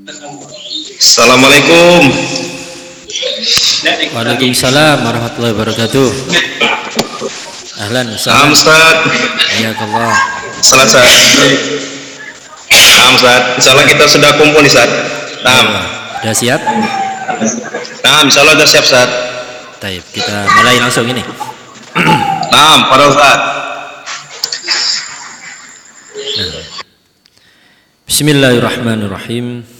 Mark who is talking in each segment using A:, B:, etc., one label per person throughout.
A: Assalamualaikum.
B: Waalaikumsalam warahmatullahi wabarakatuh. Ahlan,
A: Salam. Ustaz.
B: Hayakallah.
A: Salam Ustaz. Salam Ustaz. Insyaallah kita sudah kumpul nih Ustaz. Nah,
B: Sudah siap?
A: nah insyaallah sudah siap Ustaz.
B: Taib, kita mulai langsung ini.
A: Nah, para Ustaz.
B: Bismillahirrahmanirrahim.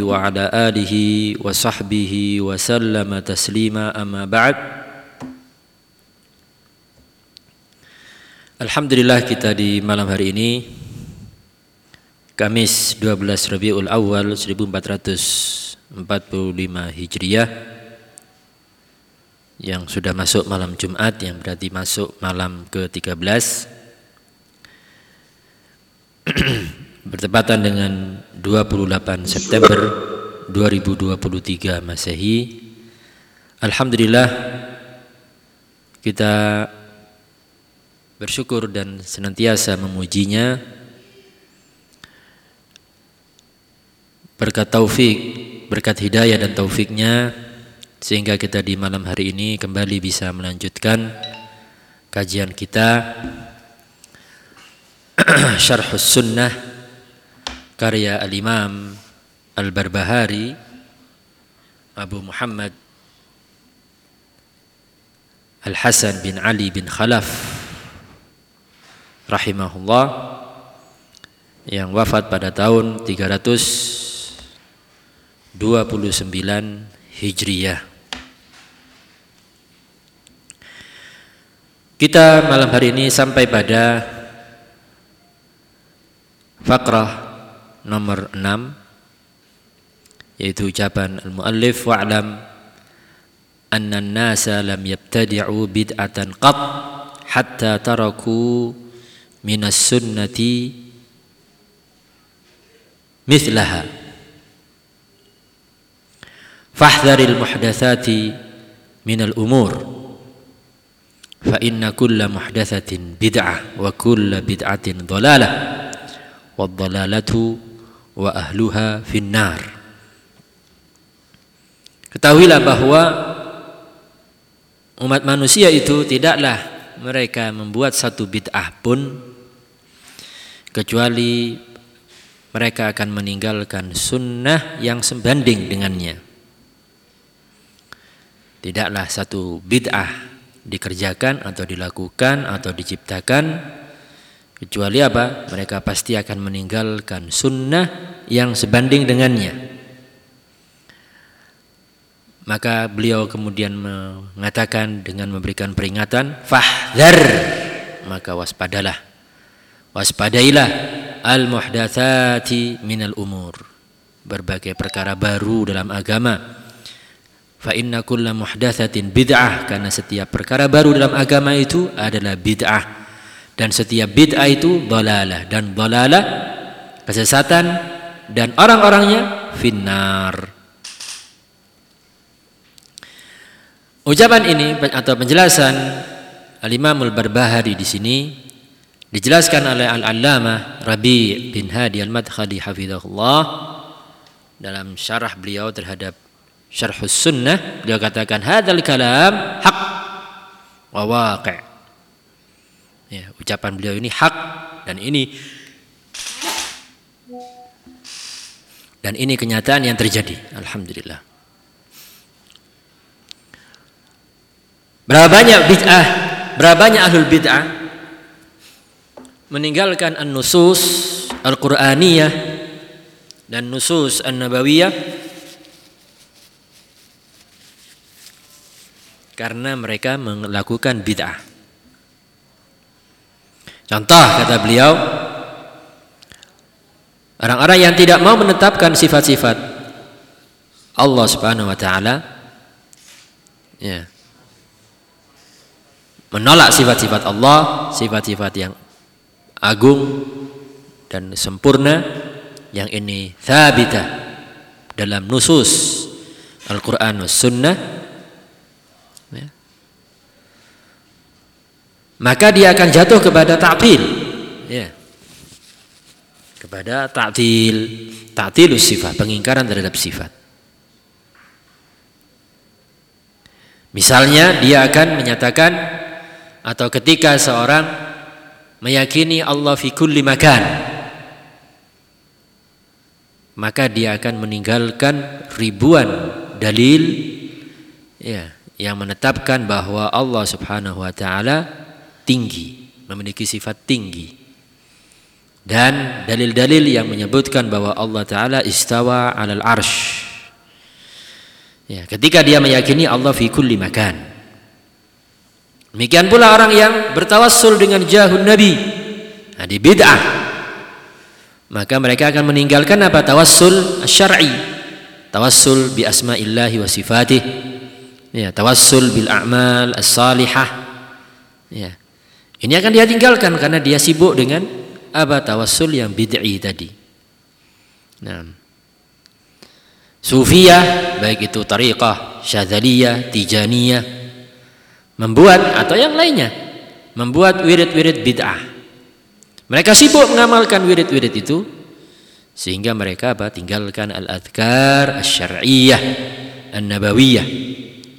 B: wa ala alihi wa sahbihi wa sallama taslima amma ba'd. Alhamdulillah kita di malam hari ini Kamis 12 Rabiul Awal 1445 Hijriah yang sudah masuk malam Jumat yang berarti masuk malam ke-13 bertepatan dengan 28 September 2023 Masehi. Alhamdulillah kita bersyukur dan senantiasa memujinya. Berkat taufik berkat hidayah dan taufiknya sehingga kita di malam hari ini kembali bisa melanjutkan kajian kita. Syarhus Sunnah karya Al-Imam Al-Barbahari Abu Muhammad Al-Hasan bin Ali bin Khalaf rahimahullah yang wafat pada tahun 329 Hijriyah Kita malam hari ini sampai pada fakrah nomor 6 yaitu ucapan al-muallif wa'lam anna an-nasa lam yabtadi'u bid'atan qat hatta taraku minas sunnati mithlaha fahdharil muhdatsati minal umur fa inna kulla muhdatsatin bid'ah wa kulla bid'atin dhalalah wad dhalalatu wa ahluha finnar. Ketahuilah bahwa umat manusia itu tidaklah mereka membuat satu bid'ah pun kecuali mereka akan meninggalkan sunnah yang sebanding dengannya. Tidaklah satu bid'ah dikerjakan atau dilakukan atau diciptakan kecuali apa? Mereka pasti akan meninggalkan sunnah yang sebanding dengannya. Maka beliau kemudian mengatakan dengan memberikan peringatan fahdhar! Maka waspadalah. Waspadailah al muhdatsati minal umur. Berbagai perkara baru dalam agama. Fa inna kulla muhdatsatin bid'ah. Karena setiap perkara baru dalam agama itu adalah bid'ah dan setiap bid'ah itu dalalah. Dan dalalah kesesatan dan orang-orangnya finnar. Ucapan ini atau penjelasan Al-Imam Al-Barbahari di sini dijelaskan oleh Al-Allamah Rabi' bin Hadi Al-Madkhali hafizahullah dalam syarah beliau terhadap syarhus sunnah. Dia katakan hadzal kalam hak wa waqi' ya ucapan beliau ini hak dan ini dan ini kenyataan yang terjadi alhamdulillah berapa banyak bid'ah berapa banyak ahlul bid'ah meninggalkan an-nusus al-qur'aniyah dan nusus an-nabawiyah karena mereka melakukan bid'ah. Contoh kata beliau Orang-orang yang tidak mau menetapkan sifat-sifat Allah Subhanahu wa taala ya. Menolak sifat-sifat Allah, sifat-sifat yang agung dan sempurna yang ini thabita dalam nusus Al-Quran Sunnah maka dia akan jatuh kepada ta'til. Ya. kepada ta'til. Ta'tilus sifat pengingkaran terhadap sifat. Misalnya dia akan menyatakan atau ketika seorang meyakini Allah fi kulli makan maka dia akan meninggalkan ribuan dalil ya yang menetapkan bahwa Allah Subhanahu wa taala tinggi, memiliki sifat tinggi. Dan dalil-dalil yang menyebutkan bahwa Allah taala istawa 'alal arsh. Ya, ketika dia meyakini Allah fi kulli makan. Demikian pula orang yang bertawassul dengan jahun Nabi. Nah, di bid'ah maka mereka akan meninggalkan apa tawassul syar'i tawassul bi asma'illahi wa sifatih ya tawassul bil a'mal as-salihah ya ini akan dia tinggalkan karena dia sibuk dengan apa tawassul yang bid'i tadi nah sufiyah baik itu tariqah syadzaliyah tijaniyah membuat atau yang lainnya membuat wirid-wirid bid'ah mereka sibuk mengamalkan wirid-wirid itu sehingga mereka apa? tinggalkan al-adhkar asy-syar'iyyah an-nabawiyah.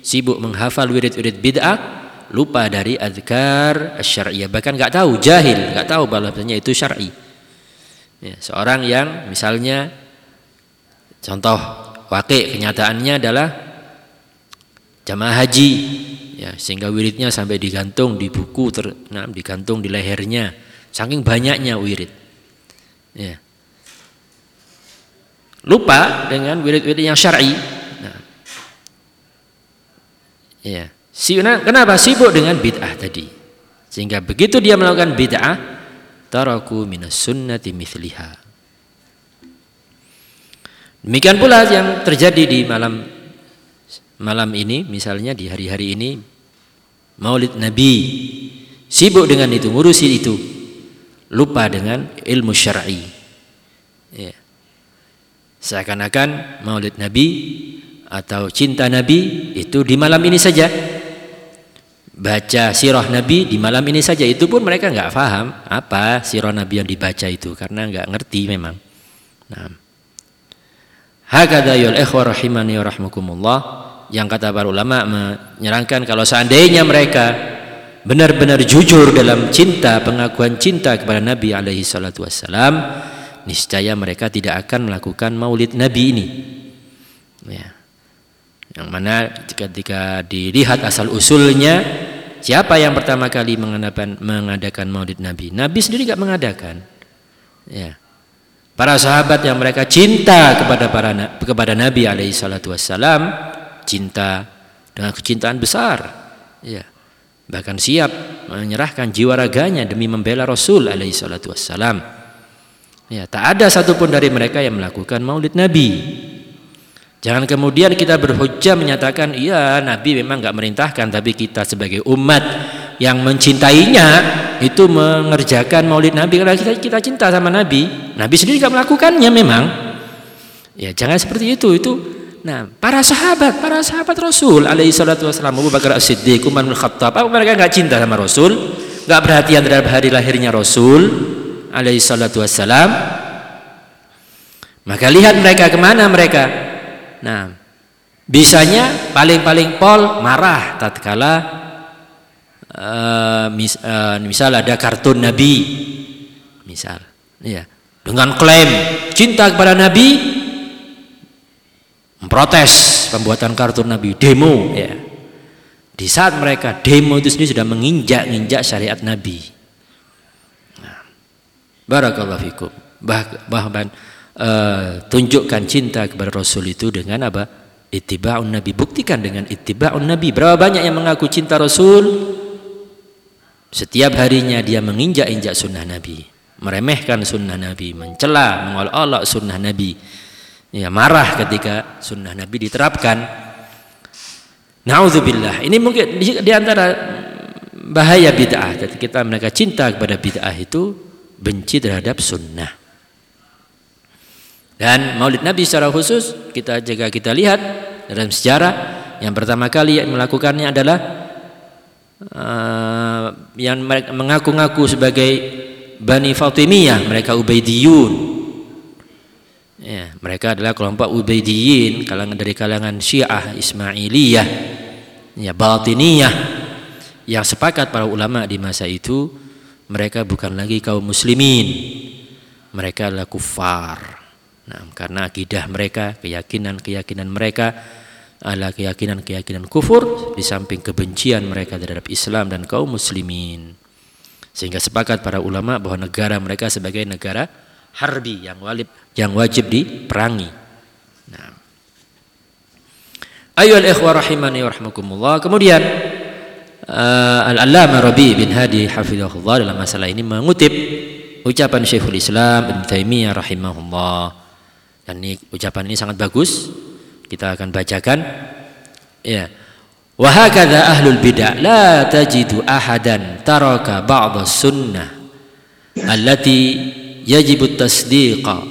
B: Sibuk menghafal wirid-wirid bid'ah, lupa dari adhkar asy-syar'iyyah. Bahkan nggak tahu, jahil, nggak tahu bahwasanya itu syar'i. Ya, seorang yang misalnya contoh wakil kenyataannya adalah jamaah haji ya sehingga wiridnya sampai digantung di buku ter, nah, digantung di lehernya Saking banyaknya wirid. Ya. Lupa dengan wirid-wirid yang syar'i. Nah. Ya. Kenapa sibuk dengan bid'ah tadi? Sehingga begitu dia melakukan bid'ah, taraku minas sunnati mithliha. Demikian pula yang terjadi di malam malam ini, misalnya di hari-hari ini, Maulid Nabi, sibuk dengan itu, ngurusi itu, lupa dengan ilmu syar'i. Ya. Seakan-akan Maulid Nabi atau cinta Nabi itu di malam ini saja. Baca sirah Nabi di malam ini saja itu pun mereka nggak paham apa sirah Nabi yang dibaca itu karena nggak ngerti memang. Nah. Hakadha yul rahimani rahmukumullah yang kata para ulama menyerangkan kalau seandainya mereka benar-benar jujur dalam cinta pengakuan cinta kepada Nabi alaihi salatu wassalam niscaya mereka tidak akan melakukan maulid Nabi ini ya. Yang mana ketika dilihat asal usulnya siapa yang pertama kali mengadakan, mengadakan maulid Nabi? Nabi sendiri tidak mengadakan. Ya. Para sahabat yang mereka cinta kepada para kepada Nabi alaihi salatu wassalam cinta dengan kecintaan besar. Ya. Bahkan siap menyerahkan jiwa raganya demi membela Rasul alaihi salatu wassalam. Ya, tak ada satupun dari mereka yang melakukan maulid Nabi. Jangan kemudian kita berhujjah menyatakan iya Nabi memang nggak merintahkan tapi kita sebagai umat yang mencintainya itu mengerjakan maulid Nabi karena kita, kita cinta sama Nabi. Nabi sendiri nggak melakukannya memang. Ya jangan seperti itu itu Nah, para sahabat, para sahabat Rasul alaihi salatu wasallam Abu Bakar As-Siddiq, Umar bin Khattab, apa mereka enggak cinta sama Rasul? Enggak perhatian terhadap hari lahirnya Rasul alaihi salatu wasallam? Maka lihat mereka ke mana mereka. Nah, bisanya paling-paling pol marah tatkala uh, mis, uh, misal ada kartun Nabi, misal, ya, dengan klaim cinta kepada Nabi, memprotes pembuatan kartun Nabi, demo ya. Di saat mereka demo itu sendiri sudah menginjak-injak syariat Nabi. Nah, Barakallahu fikum. Bah, bahkan uh, tunjukkan cinta kepada Rasul itu dengan apa? Ittiba'un Nabi. Buktikan dengan ittiba'un Nabi. Berapa banyak yang mengaku cinta Rasul? Setiap harinya dia menginjak-injak sunnah Nabi. meremehkan sunnah Nabi, mencela, mengolok-olok sunnah Nabi. Ya, marah ketika sunnah Nabi diterapkan. Nauzubillah. Ini mungkin di, antara bahaya bid'ah. Kita mereka cinta kepada bid'ah itu benci terhadap sunnah. Dan Maulid Nabi secara khusus kita jaga kita lihat dalam sejarah yang pertama kali yang melakukannya adalah uh, yang mengaku-ngaku sebagai Bani Fatimiyah, mereka Ubaidiyun. Ya, mereka adalah kelompok Ubaidiyin, kalangan dari kalangan Syiah Ismailiyah, ya Batiniyah yang sepakat para ulama di masa itu mereka bukan lagi kaum muslimin. Mereka adalah kufar. Nah, karena akidah mereka, keyakinan-keyakinan mereka adalah keyakinan-keyakinan kufur di samping kebencian mereka terhadap Islam dan kaum muslimin. Sehingga sepakat para ulama bahwa negara mereka sebagai negara harbi yang wajib yang wajib diperangi. Nah. Ayol ikhwah rahimani warahmatullah. Kemudian uh, Al-Allamah Rabi bin Hadi hafizahullah dalam masalah ini mengutip ucapan Syekhul Islam Ibn Taimiyah rahimahullah. Dan ini ucapan ini sangat bagus. Kita akan bacakan. Ya. Wa hakadha ahlul bid'ah la tajidu ahadan taraka ba'd sunnah allati yajibu tasdiqa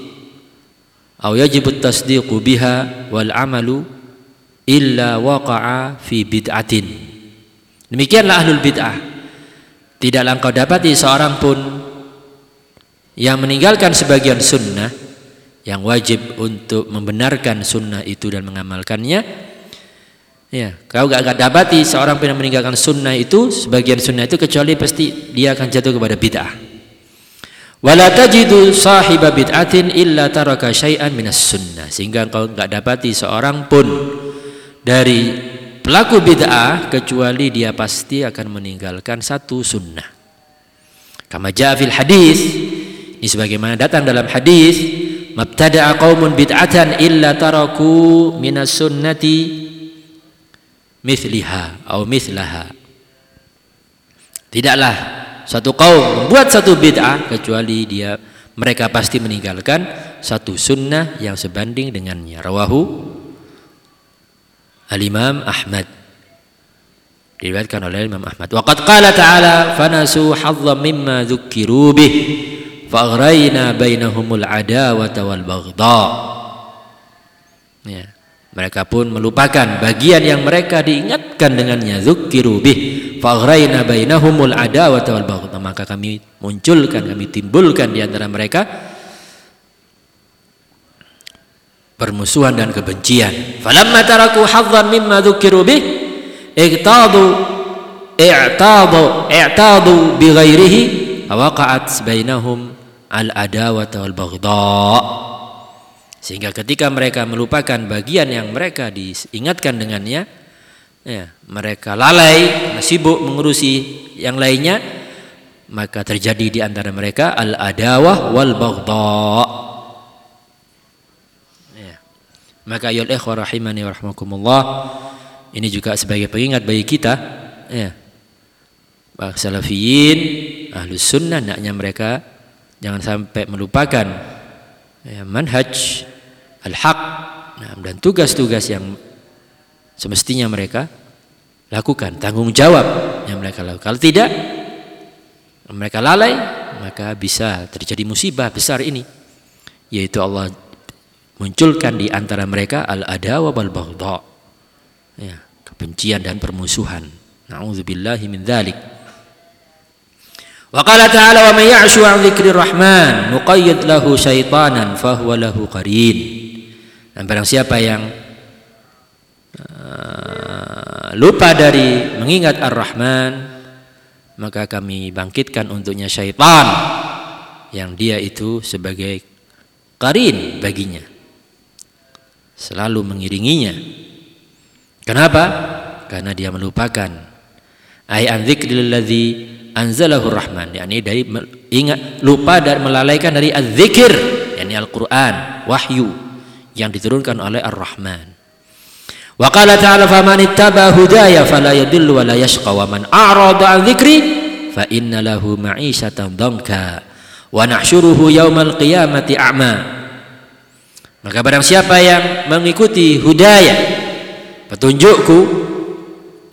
B: atau yajibu tasdiqu biha wal amalu illa waqa'a fi bid'atin demikianlah ahlul bid'ah tidaklah engkau dapati seorang pun yang meninggalkan sebagian sunnah yang wajib untuk membenarkan sunnah itu dan mengamalkannya ya kau gak, gak dapati seorang yang meninggalkan sunnah itu sebagian sunnah itu kecuali pasti dia akan jatuh kepada bid'ah Wala sahiba bid'atin illa taraka syai'an minas sunnah. Sehingga engkau enggak dapati seorang pun dari pelaku bid'ah kecuali dia pasti akan meninggalkan satu sunnah. Kama ja'a fil hadis ini sebagaimana datang dalam hadis mabtada'a qaumun bid'atan illa taraku minas sunnati mithliha atau mithlaha. Tidaklah satu kaum membuat satu bid'ah kecuali dia mereka pasti meninggalkan satu sunnah yang sebanding dengannya. Rawahu al-imam Ahmad. Diriwayatkan oleh Imam Ahmad. Waqad qala ta'ala fanasu hazzam mimma dzukkiru bih faghrayna bainahumul adawata wal baghdha ya mereka pun melupakan bagian yang mereka diingatkan dengannya. Dzukkiru bih faghrayna bainahumul adawata wal baghdha maka kami munculkan kami timbulkan di antara mereka permusuhan dan kebencian. Falamma taraku hadzan mimma dzukkiru bih iqtadu i'tadu i'tadu bi ghairihi waqa'at bainahum al adawata wal baghdha sehingga ketika mereka melupakan bagian yang mereka diingatkan dengannya, ya, mereka lalai, sibuk mengurusi yang lainnya, maka terjadi di antara mereka al-adawah wal baghdha. Ya. Maka ayol ikhwah rahimani warahmatullah ini juga sebagai pengingat bagi kita ya. Bagi salafiyin, ahlus sunnah, naknya mereka jangan sampai melupakan ya, manhaj al-haq nah, dan tugas-tugas yang semestinya mereka lakukan tanggung jawab yang mereka lakukan. Kalau tidak mereka lalai maka bisa terjadi musibah besar ini yaitu Allah munculkan di antara mereka al-adawa wal baghdha ya kebencian dan permusuhan. Na'udzubillahi min dzalik Ta'ala wa may ya'shu 'an dzikrir rahman nuqayyid lahu syaitanan fahuwa lahu qarin dan barang siapa yang uh, lupa dari mengingat Ar-Rahman, maka kami bangkitkan untuknya syaitan yang dia itu sebagai karin baginya. Selalu mengiringinya. Kenapa? Karena dia melupakan ay an dzikril ladzi anzalahu rahman yakni dari ingat lupa dan melalaikan dari az-zikir yakni Al-Qur'an wahyu yang diturunkan oleh Ar-Rahman. Wa qala ta'ala faman ittaba hudaya fala yadillu wa la yashqa wa man a'rada an dzikri fa inna lahu ma'isyatan dhanka wa nahsyuruhu yaumal qiyamati a'ma maka barang siapa yang mengikuti hudaya petunjukku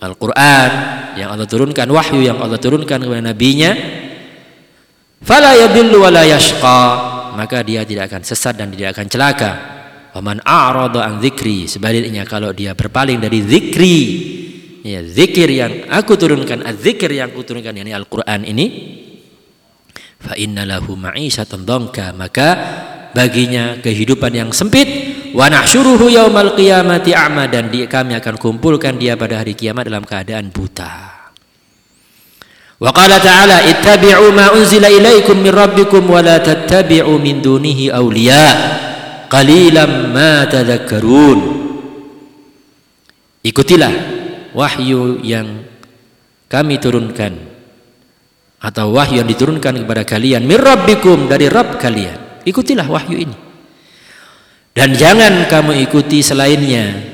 B: Al-Qur'an yang Allah turunkan wahyu yang Allah turunkan kepada nabinya fala yadillu wa yashqa maka dia tidak akan sesat dan tidak akan celaka. Waman a'rada an dzikri sebaliknya kalau dia berpaling dari zikri ya zikir yang aku turunkan az-zikir yang aku turunkan yakni Al-Qur'an ini fa inna lahu dhanka maka baginya kehidupan yang sempit wa nahsyuruhu yaumal qiyamati a'ma dan dia, kami akan kumpulkan dia pada hari kiamat dalam keadaan buta Wa qala ta'ala ittabi'u ma unzila ilaikum min rabbikum wa la tattabi'u min dunihi awliya qalilan ma tadhakkarun Ikutilah wahyu yang kami turunkan atau wahyu yang diturunkan kepada kalian min rabbikum dari Rabb kalian. Ikutilah wahyu ini. Dan jangan kamu ikuti selainnya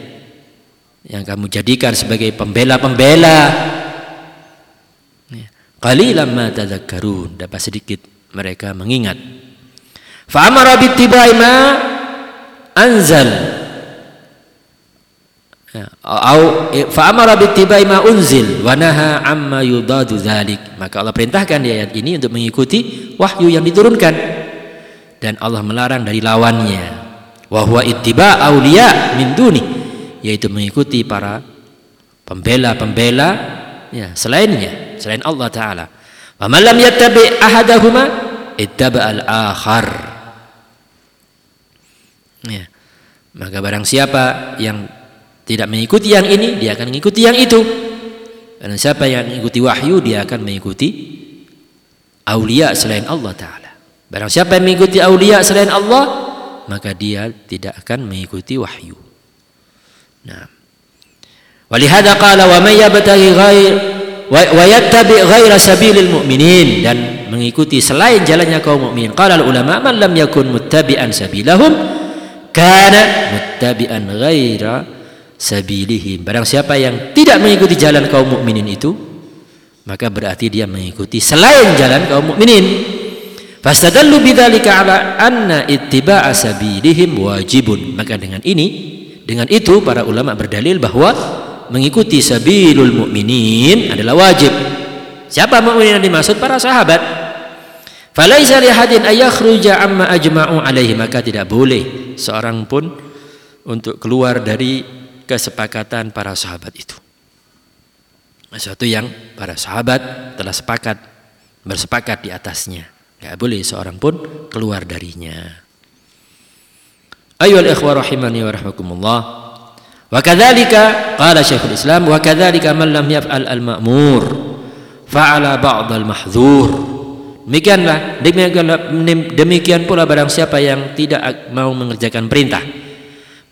B: yang kamu jadikan sebagai pembela-pembela Qalilan ma tadhakkarun, dapat sedikit mereka mengingat. Fa amara bittibai ma anzal. Ya, au fa amara bittibai ma unzil wa naha amma yudadu dzalik. Maka Allah perintahkan di ayat ini untuk mengikuti wahyu yang diturunkan dan Allah melarang dari lawannya. Wa huwa ittiba auliya min duni, yaitu mengikuti para pembela-pembela ya selainnya selain Allah taala. Wa man lam yattabi ahadahuma ittaba al-akhar. Ya maka barang siapa yang tidak mengikuti yang ini dia akan mengikuti yang itu. Dan siapa yang mengikuti wahyu dia akan mengikuti aulia selain Allah taala. Barang siapa yang mengikuti aulia selain Allah maka dia tidak akan mengikuti wahyu nah Walihada qala wa may yabtaghi ghair wa yattabi ghaira sabilil mu'minin dan mengikuti selain jalannya kaum mukminin. Qala al ulama man lam yakun muttabi'an sabilahum kana muttabi'an ghaira sabilihim. Barang siapa yang tidak mengikuti jalan kaum mukminin itu maka berarti dia mengikuti selain jalan kaum mukminin. Fastadallu bidzalika ala anna ittiba'a sabilihim wajibun. Maka dengan ini dengan itu para ulama berdalil bahwa mengikuti sabilul mukminin adalah wajib. Siapa mukminin yang dimaksud? Para sahabat. Falaisa li hadin ayakhruja amma ajma'u alaihi maka tidak boleh seorang pun untuk keluar dari kesepakatan para sahabat itu. Sesuatu yang para sahabat telah sepakat bersepakat di atasnya. Tidak boleh seorang pun keluar darinya. Ayo ikhwah rahimani wa rahmakumullah. Wa kadzalika qala Syekhul Islam wa kadzalika man lam yaf'al al-ma'mur fa'ala ba'd al-mahdzur. Demikianlah demikian pula barang siapa yang tidak mau mengerjakan perintah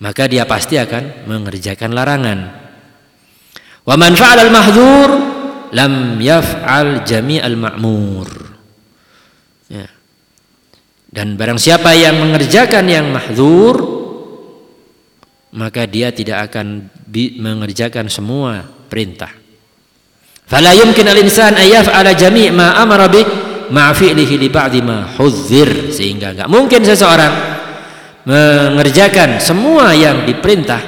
B: maka dia pasti akan mengerjakan larangan. Wa man fa'ala al-mahdzur lam yaf'al jami'al ma'mur. Dan barang siapa yang mengerjakan yang mahdzur maka dia tidak akan mengerjakan semua perintah. Fala yumkin al-insan an yaf'ala jami' ma amara bih ma fi'lihi li ba'di ma hudzir sehingga enggak mungkin seseorang mengerjakan semua yang diperintah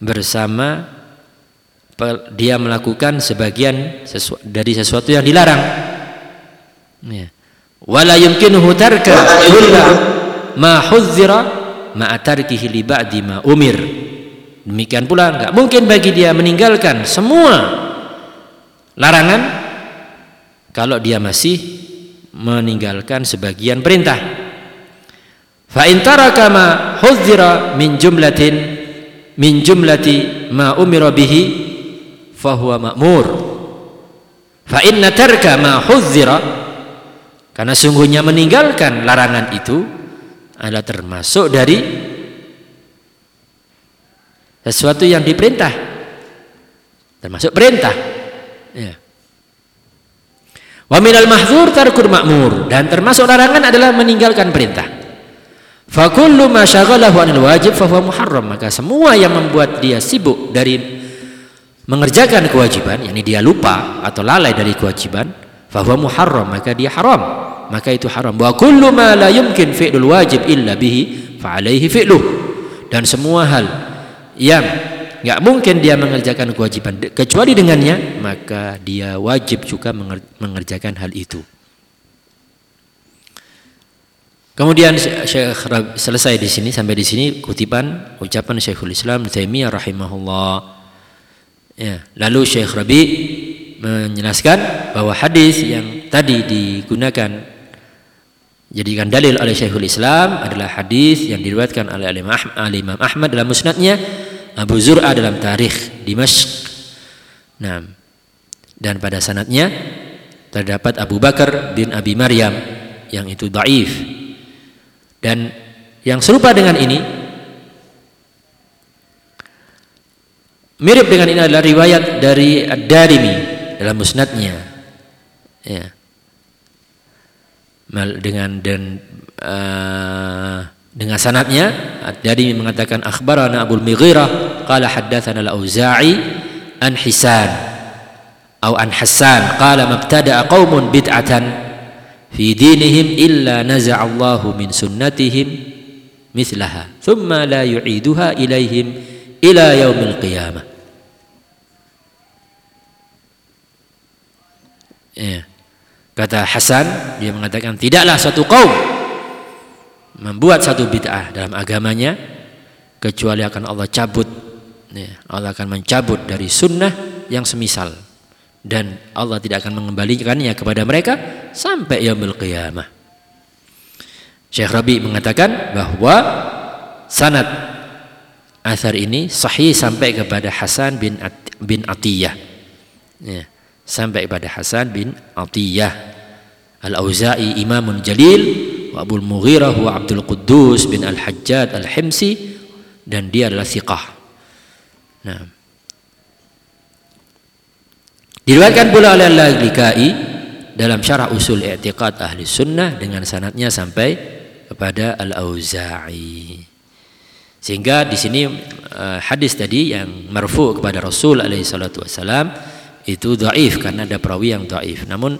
B: bersama dia melakukan sebagian sesu, dari sesuatu yang dilarang. Ya. Wala yumkinuhu tarka. Kulla ma hudzira ma'atarkihi li ba'di ma umir. Demikian pula enggak mungkin bagi dia meninggalkan semua larangan kalau dia masih meninggalkan sebagian perintah. Fa in taraka ma hudzira min jumlatin min jumlati ma umira bihi fa huwa ma'mur. Fa inna tarka ma hudzira karena sungguhnya meninggalkan larangan itu adalah termasuk dari sesuatu yang diperintah. Termasuk perintah. Ya. wa minal mahdzur tarkur ma'mur. Dan termasuk larangan adalah meninggalkan perintah. Fa kullu ma syaghalahu anil wajib fa muharram. Maka semua yang membuat dia sibuk dari mengerjakan kewajiban yakni dia lupa atau lalai dari kewajiban fa muharram. Maka dia haram maka itu haram. Wa kullu ma la yumkin fi'lul wajib illa bihi fa alaihi fi'luh. Dan semua hal yang nggak mungkin dia mengerjakan kewajiban kecuali dengannya, maka dia wajib juga mengerjakan hal itu. Kemudian Syekh selesai di sini sampai di sini kutipan ucapan Syekhul Islam Taimiyah rahimahullah. Ya, lalu Syekh Rabi menjelaskan bahwa hadis yang tadi digunakan jadikan dalil oleh Syekhul Islam adalah hadis yang diriwayatkan oleh Imam Ahmad dalam musnadnya, Abu Zur'a dalam tarikh Dimashq. Nah, dan pada sanatnya terdapat Abu Bakar bin Abi Maryam yang itu daif dan yang serupa dengan ini mirip dengan ini adalah riwayat dari Ad-Darimi dalam musnadnya. Ya. Dengan dan uh, dengan sanatnya Ad-Darimi mengatakan akhbarana Abu Mughirah qala haddatsana Al-Auza'i an Hisan atau an Hassan qala mabtada'a qaumun bid'atan fi dinihim illa naza'allahu min sunnatihim mithlaha thumma la yu'iduha ilaihim ila yaumil qiyamah ya. Kata Hasan dia mengatakan tidaklah satu kaum membuat satu bid'ah dalam agamanya kecuali akan Allah cabut ya, Allah akan mencabut dari sunnah yang semisal dan Allah tidak akan mengembalikannya kepada mereka sampai yaumul qiyamah. Syekh Rabi mengatakan bahwa sanad asar ini sahih sampai kepada Hasan bin At Atiyah. Ya, sampai kepada Hasan bin Atiyah. Al-Auza'i imamun jalil wa Abu Mughirah wa Abdul Quddus bin Al-Hajjad Al-Himsi dan dia adalah thiqah. Nah, Diriwayatkan pula oleh Al-Likai dalam syarah usul i'tiqad ahli sunnah dengan sanatnya sampai kepada Al-Auza'i. Sehingga di sini uh, hadis tadi yang marfu kepada Rasul alaihi salatu wasalam itu dhaif karena ada perawi yang dhaif. Namun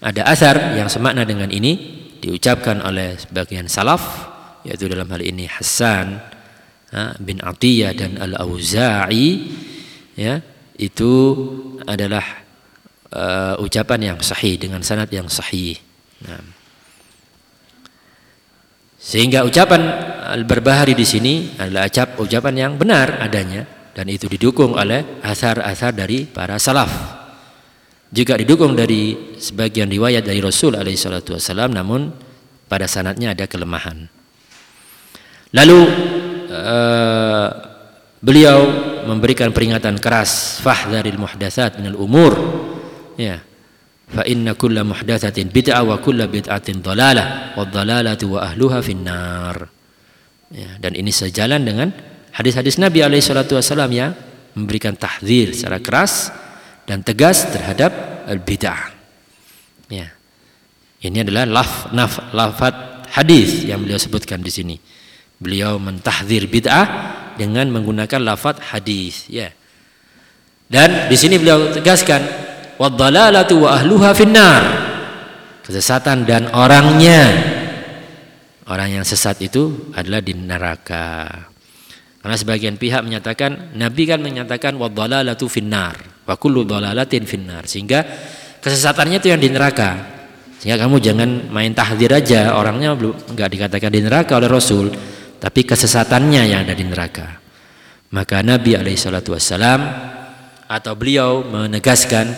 B: ada asar yang semakna dengan ini diucapkan oleh sebagian salaf yaitu dalam hal ini Hasan bin Atiyah dan Al-Auza'i ya itu adalah uh, ucapan yang sahih dengan sanad yang sahih. Nah. Sehingga ucapan Al-Barbahari di sini adalah ucap, ucapan yang benar adanya dan itu didukung oleh asar-asar dari para salaf. Jika didukung dari sebagian riwayat dari Rasul alaihi salatu wasallam namun pada sanatnya ada kelemahan. Lalu uh, Beliau memberikan peringatan keras fahdharil muhdatsat minal umur. Ya. Fa inna kulla muhdatsatin bid'ah wa kulla bid'atin dhalalah wa dhalalatu wa ahluha finnar. Ya, dan ini sejalan dengan hadis-hadis Nabi alaihi salatu wasallam yang memberikan tahdzir secara keras dan tegas terhadap al-bid'ah. Ya. Ini adalah laf, naf, lafat hadis yang beliau sebutkan di sini. Beliau mentahdzir bid'ah dengan menggunakan lafaz hadis ya dan di sini beliau tegaskan wadhalalatu wa ahluha finnar kesesatan dan orangnya orang yang sesat itu adalah di neraka karena sebagian pihak menyatakan Nabi kan menyatakan wadhalalatu finnar wa kullu dhalalatin finnar sehingga kesesatannya itu yang di neraka sehingga kamu jangan main tahdir aja orangnya belum nggak dikatakan di neraka oleh Rasul tapi kesesatannya yang ada di neraka. Maka Nabi alaihissalatu wassalam atau beliau menegaskan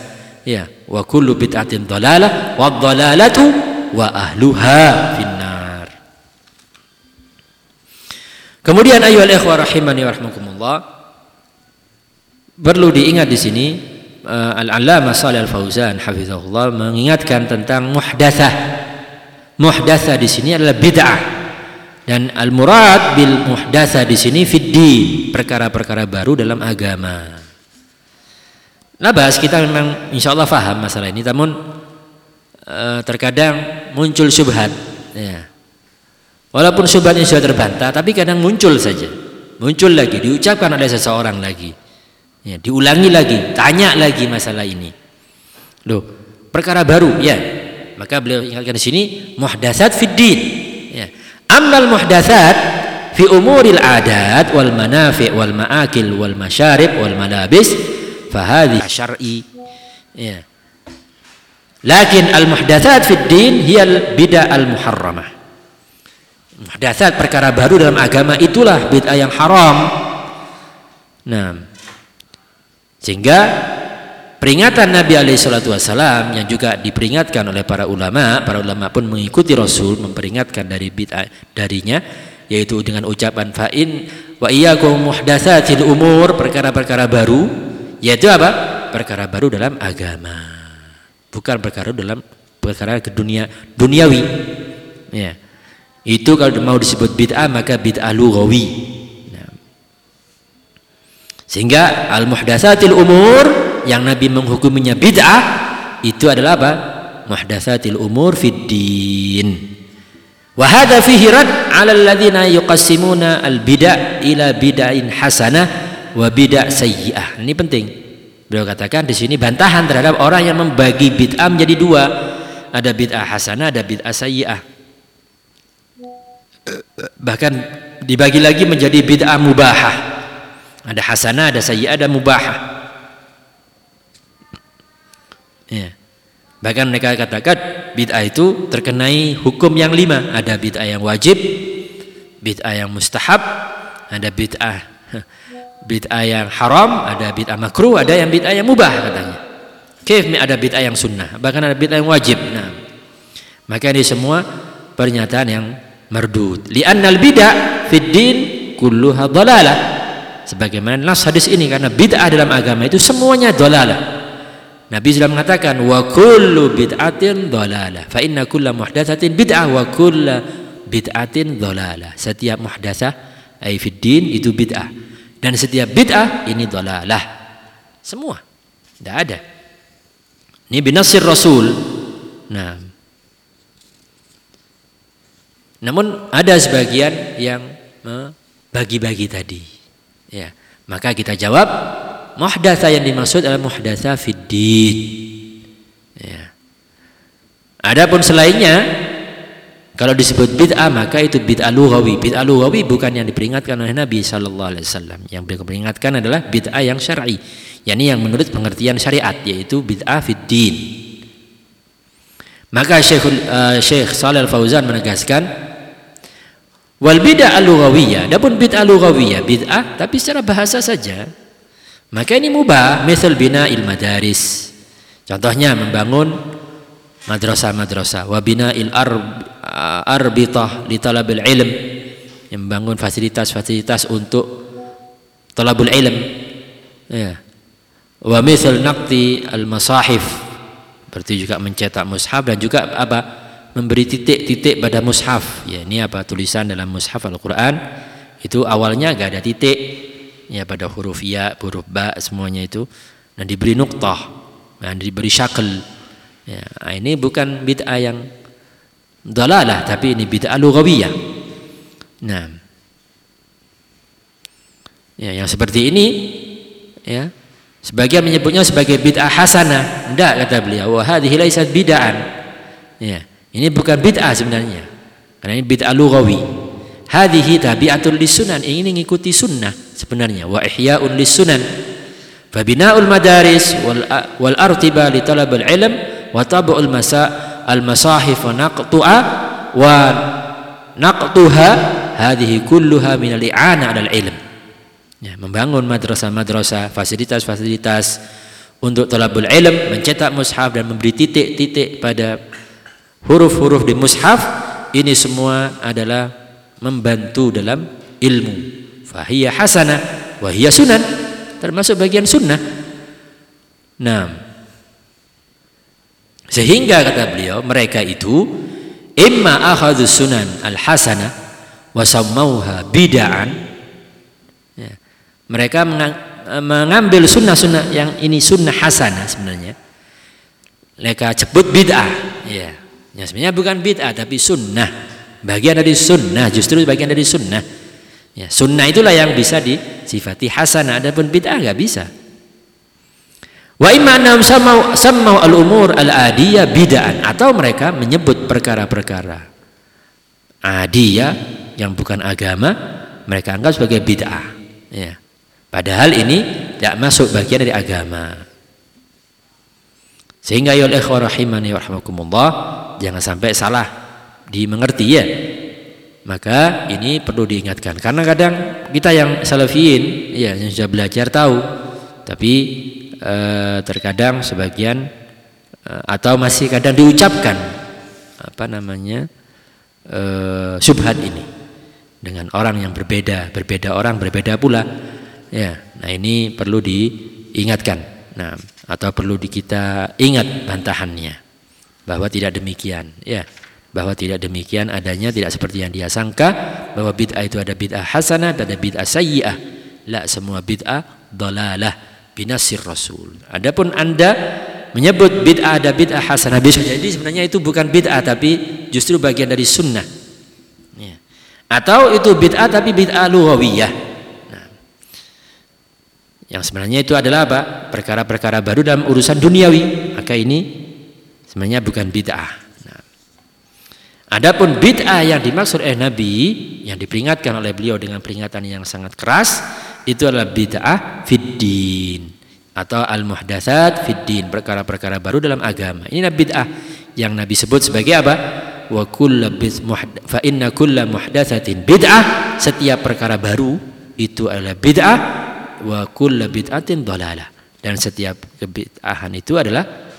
B: ya wa kullu bid'atin dhalalah wa dhalalatu wa ahluha finnar. Kemudian ayyuhal ikhwah rahimani wa rahmakumullah perlu diingat di sini uh, Al-Allamah Shalih Al-Fauzan hafizahullah mengingatkan tentang muhdatsah. Muhdatsah di sini adalah bid'ah dan al-murad bil muhdasa di sini fiddi, perkara-perkara baru dalam agama. Nah, bahas kita memang insya Allah faham masalah ini, namun e, terkadang muncul syubhat. Ya. Walaupun syubhatnya sudah terbantah, tapi kadang muncul saja, muncul lagi, diucapkan oleh seseorang lagi, ya, diulangi lagi, tanya lagi masalah ini. Loh, perkara baru, ya. Maka beliau ingatkan di sini muhdatsat fid din. Ya. Ammal muhdatsat fi umuril adat wal manafi wal maakil wal masyarib wal malabis fahadhi syar'i. Ya. Lakin al muhdatsat fid din hiya al bid'ah al muharramah. Muhdatsat perkara baru dalam agama itulah bid'ah yang haram. Nah, sehingga Peringatan Nabi alaihi wasalam yang juga diperingatkan oleh para ulama, para ulama pun mengikuti Rasul memperingatkan dari bid'ah darinya yaitu dengan ucapan fa'in wa iyyakum muhdatsatil umur perkara-perkara baru yaitu apa? Perkara baru dalam agama. Bukan perkara dalam perkara dunia duniawi. Ya. Itu kalau mau disebut bid'ah maka bid'ah lughawi. Nah. Sehingga al muhdatsatil umur yang Nabi menghukuminya bid'ah itu adalah apa? Muhdatsatil umur fid din. Wa hadha fihi rad 'ala alladziina yuqassimuna al bid'ah ila bid'ain hasanah wa bid'ah sayyi'ah. Ini penting. Beliau katakan di sini bantahan terhadap orang yang membagi bid'ah menjadi dua. Ada bid'ah hasanah, ada bid'ah sayyi'ah. Bahkan dibagi lagi menjadi bid'ah mubahah. Ada hasanah, ada sayyi'ah, ada mubahah. Ya. Bahkan mereka katakan bid'ah itu terkenai hukum yang lima. Ada bid'ah yang wajib, bid'ah yang mustahab, ada bid'ah bid'ah yang haram, ada bid'ah makruh, ada yang bid'ah yang mubah katanya. Kif ada bid'ah yang sunnah, bahkan ada bid'ah yang wajib. Nah, maka ini semua pernyataan yang merdud. Li'annal bid'ah fid din kulluha dhalalah. Sebagaimana nas hadis ini karena bid'ah dalam agama itu semuanya dhalalah. Nabi sudah mengatakan wa kullu bid'atin dhalalah. Fa inna kulla muhdatsatin bid'ah wa kullu bid'atin dhalalah. Setiap muhdatsah ai fid din itu bid'ah. Dan setiap bid'ah ini dhalalah. Semua. Tidak ada. Ini binasir Rasul. Nah. Namun ada sebagian yang bagi-bagi tadi. Ya. Maka kita jawab muhdatsa yang dimaksud adalah muhdatsa fiddin. Ya. Adapun selainnya kalau disebut bid'ah maka itu bid'ah lughawi. Bid'ah lughawi bukan yang diperingatkan oleh Nabi sallallahu alaihi wasallam. Yang beliau peringatkan adalah bid'ah yang syar'i, yakni yang menurut pengertian syariat yaitu bid'ah fiddin. Maka Syekh uh, Syekh Shalal Fauzan menegaskan wal bid'ah lughawiyah, adapun bid'ah lughawiyah bid'ah tapi secara bahasa saja maka ini mubah, misal bina il madaris. Contohnya membangun madrasah-madrasah, wa bina il arb, arbitah li talabil ilm. Membangun fasilitas-fasilitas untuk talabul ilm. Ya. Wa misal naqti al masahif. Berarti juga mencetak mushaf dan juga apa? Memberi titik-titik pada mushaf. Ya, ini apa? Tulisan dalam mushaf Al-Qur'an itu awalnya gak ada titik ya pada huruf ya, huruf ba semuanya itu dan diberi nuktah dan diberi syakal. Ya, nah, ini bukan bid'ah yang dalalah tapi ini bid'ah lughawiyah. Nah. Ya, yang seperti ini ya, sebagian menyebutnya sebagai bid'ah hasanah. Tidak kata beliau, wa hadhihi laysat bid'an. Ya, ini bukan bid'ah sebenarnya. Karena ini bid'ah lughawi. Hadhihi tabi'atul lisunan ini ngikuti sunnah sebenarnya. Wa ihya'un lisunan fabina'ul madaris wal wal artiba li talabil ilm wa tabu'ul masa al masahif wa naqtu'a wa naqtuha hadhihi kulluha min al i'ana 'ala al ilm. Ya, membangun madrasah-madrasah fasilitas-fasilitas untuk talabul ilm mencetak mushaf dan memberi titik-titik pada huruf-huruf di mushaf ini semua adalah membantu dalam ilmu. Fahiyya hasanah wahiyya sunan. Termasuk bagian sunnah. Nah sehingga kata beliau mereka itu imma akhadhu sunan al hasanah wa sammauha bid'an. Ya. mereka mengambil sunnah-sunnah yang ini sunnah hasanah sebenarnya. Mereka sebut bid'ah. Ya. Ya sebenarnya bukan bid'ah tapi sunnah. Bagian dari sunnah justru bagian dari sunnah. Ya, sunnah itulah yang bisa disifati hasanah adapun bid'ah nggak bisa. Wa imma annahum samau samau al-umur al-adiyah bid'an. Atau mereka menyebut perkara-perkara adiyah yang bukan agama mereka anggap sebagai bid'ah. Ya. Padahal ini tidak masuk bagian dari agama. Sehingga ya ikhwah rahimani wa rahmakumullah jangan sampai salah dimengerti ya. Maka ini perlu diingatkan karena kadang kita yang salafiyin ya yang sudah belajar tahu tapi eh, terkadang sebagian eh, atau masih kadang diucapkan apa namanya eh, subhat ini dengan orang yang berbeda, berbeda orang berbeda pula Ya, nah ini perlu diingatkan. Nah, atau perlu di kita ingat bantahannya bahwa tidak demikian, ya. Bahwa tidak demikian adanya tidak seperti yang dia sangka bahwa bid'ah itu ada bid'ah hasanah ada bid'ah sayyi'ah. La semua bid'ah dalalah binasir Rasul. Adapun Anda menyebut bid'ah ada bid'ah hasanah bisa jadi sebenarnya itu bukan bid'ah tapi justru bagian dari sunnah. Ya. Atau itu bid'ah tapi bid'ah lughawiyah yang sebenarnya itu adalah apa? Perkara-perkara baru dalam urusan duniawi. Maka ini sebenarnya bukan bid'ah. Nah. Adapun bid'ah yang dimaksud oleh Nabi yang diperingatkan oleh beliau dengan peringatan yang sangat keras itu adalah bid'ah fiddin atau al-muhdatsat fiddin, perkara-perkara baru dalam agama. Ini bid'ah yang Nabi sebut sebagai apa? Wa kullu fa inna kulla muhdatsatin bid'ah, setiap perkara baru itu adalah bid'ah wa kullu bid'atin dhalalah dan setiap kebid'ahan itu adalah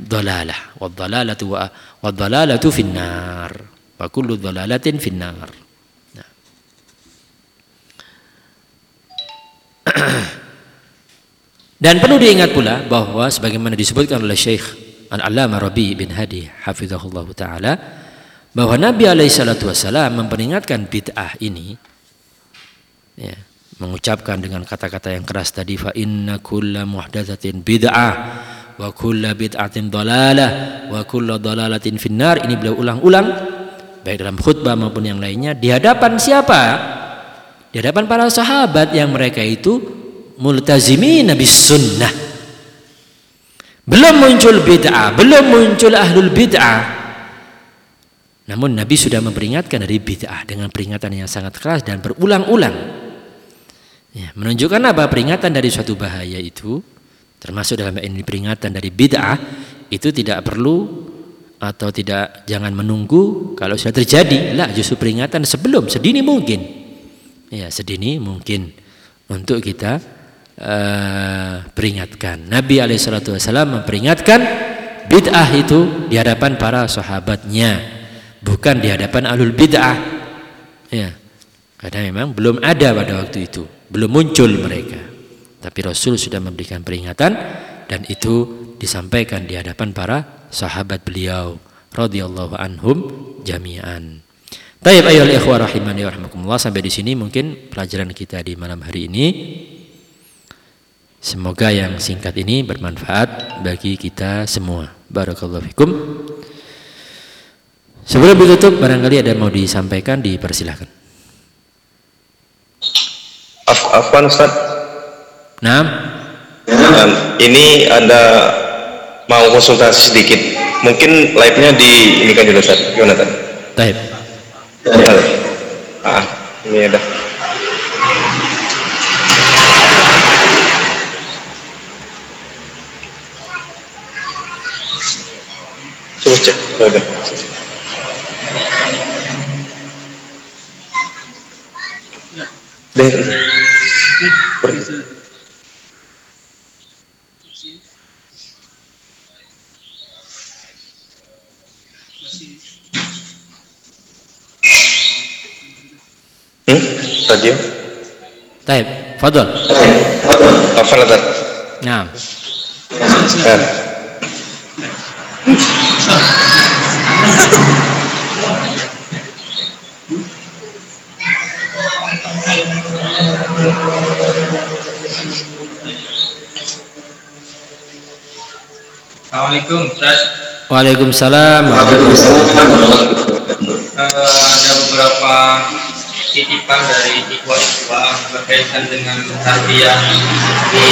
B: dhalalah wa dhalalatu wa wa dhalalatu finnar wa kullu dhalalatin finnar dan perlu diingat pula bahwa sebagaimana disebutkan oleh Syekh Al-Allamah Rabi bin Hadi hafizahullah taala bahwa Nabi alaihi salatu wasallam memperingatkan bid'ah ini ya, mengucapkan dengan kata-kata yang keras tadi fa inna kulla muhdatsatin bid'ah wa kulla bid'atin dalalah wa kulla dalalatin finnar. Ini beliau ulang-ulang baik dalam khutbah maupun yang lainnya. Di hadapan siapa? Di hadapan para sahabat yang mereka itu multazimin nabi sunnah. Belum muncul bid'ah belum muncul ahlul bid'ah. Namun Nabi sudah memperingatkan dari bid'ah dengan peringatan yang sangat keras dan berulang-ulang. Ya, menunjukkan apa? Peringatan dari suatu bahaya itu termasuk dalam ini peringatan dari bid'ah itu tidak perlu atau tidak jangan menunggu kalau sudah terjadi. Lah justru peringatan sebelum sedini mungkin. Ya sedini mungkin untuk kita uh, peringatkan. Nabi alaihissalatu memperingatkan bid'ah itu di hadapan para sahabatnya bukan di hadapan alul bid'ah. Ya karena memang belum ada pada waktu itu belum muncul mereka. Tapi Rasul sudah memberikan peringatan dan itu disampaikan di hadapan para sahabat beliau radhiyallahu anhum jami'an. Tayyib ayyuhal ikhwah rahimani wa sampai di sini mungkin pelajaran kita di malam hari ini. Semoga yang singkat ini bermanfaat bagi kita semua. Barakallahu fikum. Sebelum ditutup barangkali ada yang mau disampaikan dipersilahkan.
A: Af Afwan Ustaz.
B: Nah.
A: Um, ini ada mau konsultasi sedikit. Mungkin live-nya di ini kan dulu Ustaz. Gimana tadi?
B: Baik.
A: Ah, ini ada. Coba cek. Udah. Deh. Pergi. Hmm? Radio?
B: Taib, fadol.
A: Apa lagi?
B: Nah.
A: Eh.
C: Assalamualaikum, Ustaz.
B: Waalaikumsalam.
C: Uh, ada beberapa titipan dari ikhwan-ikhwan berkaitan dengan tarbiyah di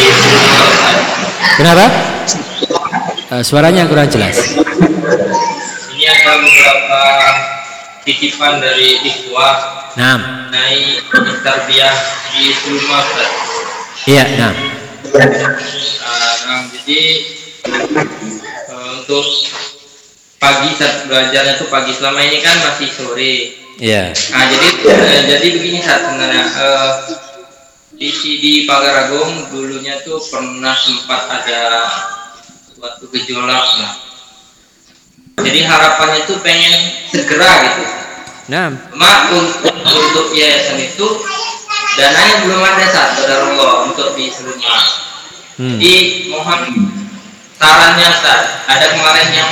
B: Kenapa? Uh, suaranya kurang jelas.
C: Ini ada beberapa titipan dari ikhwah
B: Nah,
C: mengenai tarbiyah di rumah Ustaz.
B: iya, nah.
C: Uh, nah, jadi uh, untuk pagi saat belajarnya itu pagi selama ini kan masih sore
B: Iya.
C: Nah, jadi eh, jadi begini saat sebenarnya eh, di di Pagaragung dulunya tuh pernah sempat ada suatu gejolak lah. Jadi harapannya itu pengen segera gitu.
B: Nah,
C: Cuma untuk untuk yayasan itu dananya belum ada saat Allah untuk di rumah.
B: hmm.
C: Jadi mohon sarannya Ustaz. Ada kemarin yang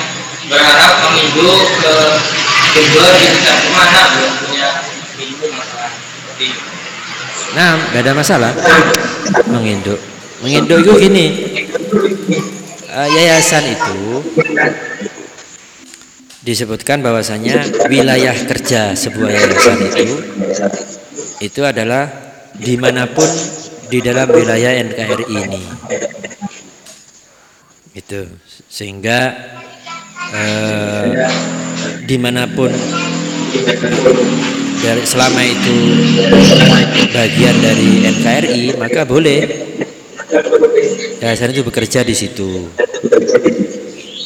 C: berharap menginduk ke Jember. Ke mana belum punya ilmu masalah seperti itu.
B: Nah, nggak ada masalah menginduk. Menginduk itu gini, eh, yayasan itu disebutkan bahwasanya wilayah kerja sebuah yayasan itu itu adalah di mana pun di dalam wilayah NKRI ini. Itu sehingga eh, di mana pun dari selama itu bagian dari NKRI maka boleh yayasan itu bekerja di situ.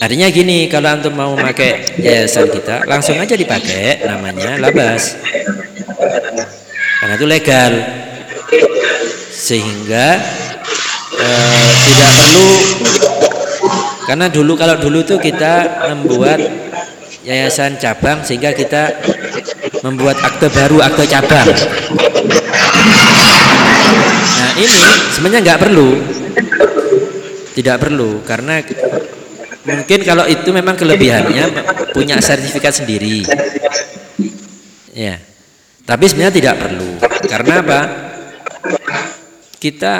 B: Artinya gini, kalau antum mau pakai yayasan kita, langsung aja dipakai namanya Labas. Karena itu legal. Sehingga eh, tidak perlu karena dulu kalau dulu tuh kita membuat yayasan cabang sehingga kita membuat akte baru akte cabang. Nah ini sebenarnya nggak perlu, tidak perlu karena mungkin kalau itu memang kelebihannya punya sertifikat sendiri, ya. Tapi sebenarnya tidak perlu karena apa? Kita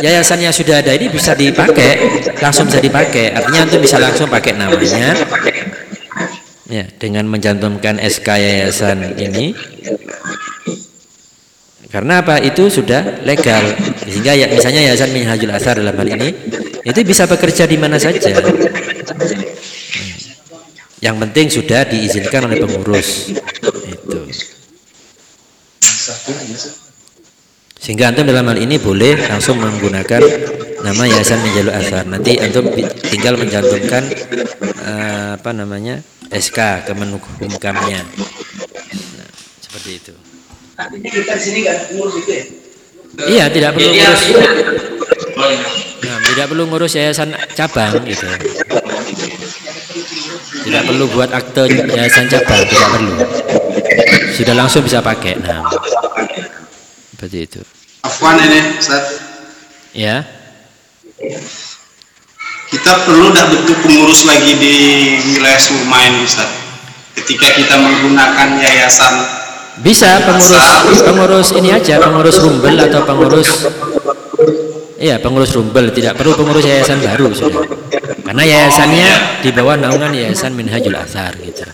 B: yayasan yang sudah ada ini bisa dipakai langsung bisa dipakai artinya itu bisa langsung pakai namanya ya dengan mencantumkan SK yayasan ini. Karena apa? Itu sudah legal. Sehingga ya misalnya yayasan Minhajul Asar dalam hal ini itu bisa bekerja di mana saja. Yang penting sudah diizinkan oleh pengurus. Itu. Sehingga antum dalam hal ini boleh langsung menggunakan nama yayasan Minjalul Asar. Nanti antum tinggal mencantumkan uh, apa namanya SK Kemenkumhamnya nah, seperti itu.
D: Kita di sini nggak ada pengurus itu ya?
B: iya tidak perlu
C: Jadi
B: ngurus.
C: artinya- Oh, iya.
B: nah, tidak perlu ngurus yayasan cabang gitu. Tidak perlu buat akte yayasan cabang tidak perlu. Sudah langsung bisa pakai nah. Seperti itu.
E: Afwan ini Ustaz.
B: Ya
E: kita perlu tidak bentuk pengurus lagi di wilayah Surmain Ustaz ketika kita menggunakan yayasan
B: Bisa pengurus pengurus ini aja, pengurus rumbel atau pengurus Iya, pengurus rumbel, tidak perlu pengurus yayasan baru sudah. Karena yayasannya di bawah naungan Yayasan Minhajul Athar gitu.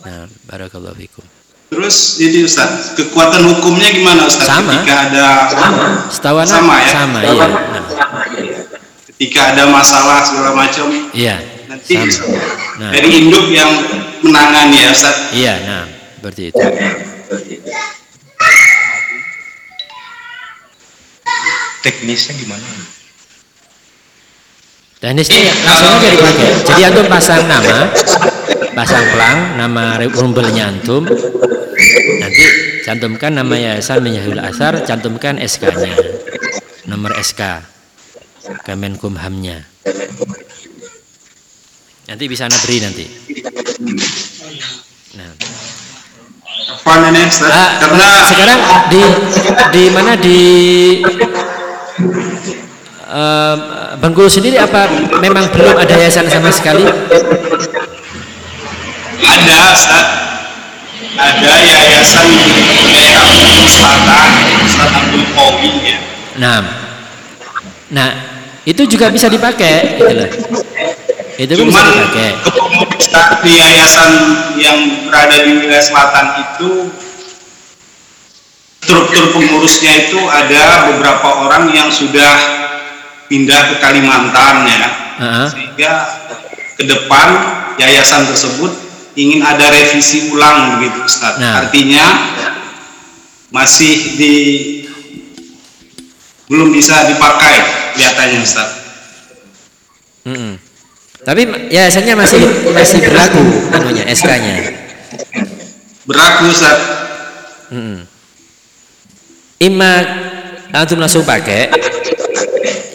B: Nah, barakallahu fikum.
E: terus ini Ustaz kekuatan hukumnya gimana Ustaz
B: Sama.
E: ketika ada
B: Setahu anak
E: Sama ya?
B: sama iya. Nah,
E: ketika ada masalah segala macam
B: iya.
E: nanti
B: Sama. Nah,
E: dari induk yang menangani ya Ustaz
B: iya, nah, seperti itu.
A: teknisnya gimana
B: Teknisnya ya, langsung aja dipakai. Jadi antum pasang nama, pasang pelang, nama rumbelnya antum. Nanti cantumkan nama yayasan Minhajul Asar, cantumkan SK-nya. Nomor SK. Kemenkumhamnya. Nanti bisa nabri nanti. Nah, Ah,
E: karena
B: sekarang di di mana di em, Bengkulu sendiri apa memang belum ada yayasan sama sekali?
E: ada Ustaz ada yayasan di daerah selatan Abdul Qawi ya
B: Nah, nah itu juga bisa dipakai, gitu loh. Itu pun bisa
E: Cuman
B: dipakai.
E: di yayasan yang berada di wilayah selatan itu struktur pengurusnya itu ada beberapa orang yang sudah pindah ke Kalimantan ya
B: Ah,
E: sehingga ke depan yayasan tersebut ingin ada revisi ulang begitu Ustaz.
B: Nah.
E: Artinya masih di belum bisa dipakai kelihatannya Ustaz.
B: mm-mm. Tapi yayasannya masih masih berlaku anunya SK-nya.
E: Berlaku Ustaz.
B: Mm-mm. Ima antum langsung pakai,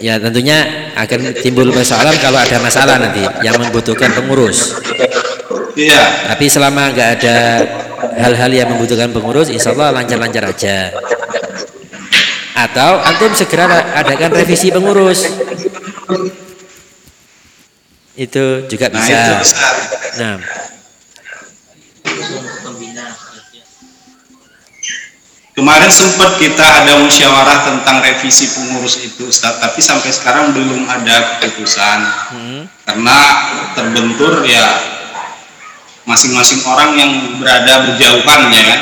B: ya tentunya akan timbul persoalan kalau ada masalah nanti yang membutuhkan pengurus.
E: Iya.
B: Tapi selama nggak ada hal-hal yang membutuhkan pengurus, insya Allah lancar-lancar aja. Atau antum segera adakan revisi pengurus. Itu juga
E: Nah,
B: bisa.
E: itu.
B: Nah,
E: Kemarin sempat kita ada musyawarah tentang revisi pengurus itu Ustaz, tapi sampai sekarang belum ada keputusan.
B: hmm,
E: Karena terbentur ya masing-masing orang yang berada berjauhan ya kan.